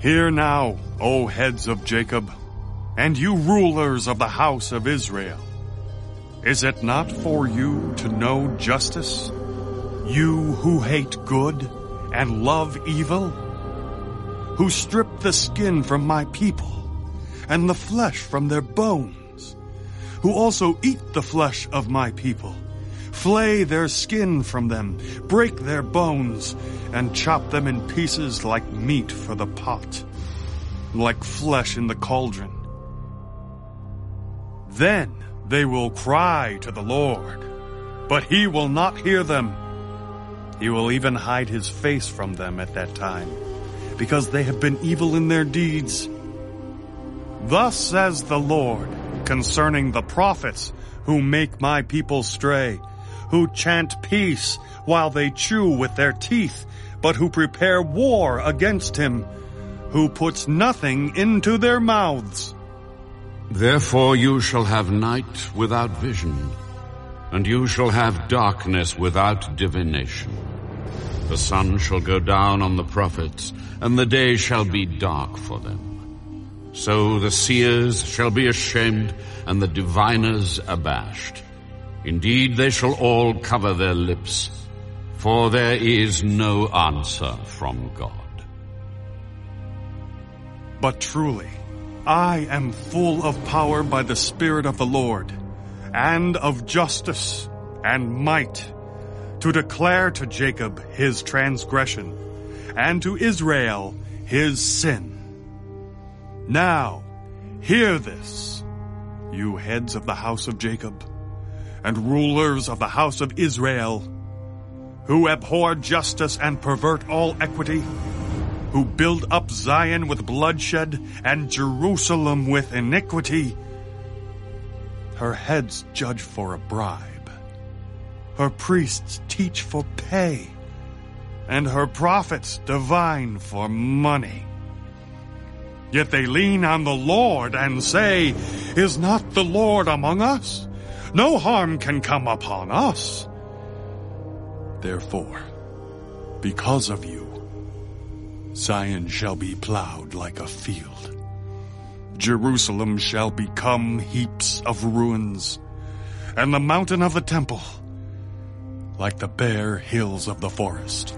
Hear now, O heads of Jacob, and you rulers of the house of Israel. Is it not for you to know justice? You who hate good and love evil? Who strip the skin from my people and the flesh from their bones? Who also eat the flesh of my people, flay their skin from them, break their bones, and chop them in pieces like meat for the pot, like flesh in the cauldron. Then they will cry to the Lord, but he will not hear them. He will even hide his face from them at that time, because they have been evil in their deeds. Thus says the Lord concerning the prophets who make my people stray, who chant peace while they chew with their teeth, but who prepare war against him, who puts nothing into their mouths. Therefore you shall have night without vision, and you shall have darkness without divination. The sun shall go down on the prophets, and the day shall be dark for them. So the seers shall be ashamed, and the diviners abashed. Indeed, they shall all cover their lips, for there is no answer from God. But truly, I am full of power by the Spirit of the Lord, and of justice and might, to declare to Jacob his transgression, and to Israel his sin. Now, hear this, you heads of the house of Jacob, and rulers of the house of Israel, who abhor justice and pervert all equity, who build up Zion with bloodshed and Jerusalem with iniquity. Her heads judge for a bribe. Her priests teach for pay. And her prophets divine for money. Yet they lean on the Lord and say, Is not the Lord among us? No harm can come upon us. Therefore, because of you, Zion shall be plowed like a field. Jerusalem shall become heaps of ruins, and the mountain of the temple like the bare hills of the forest.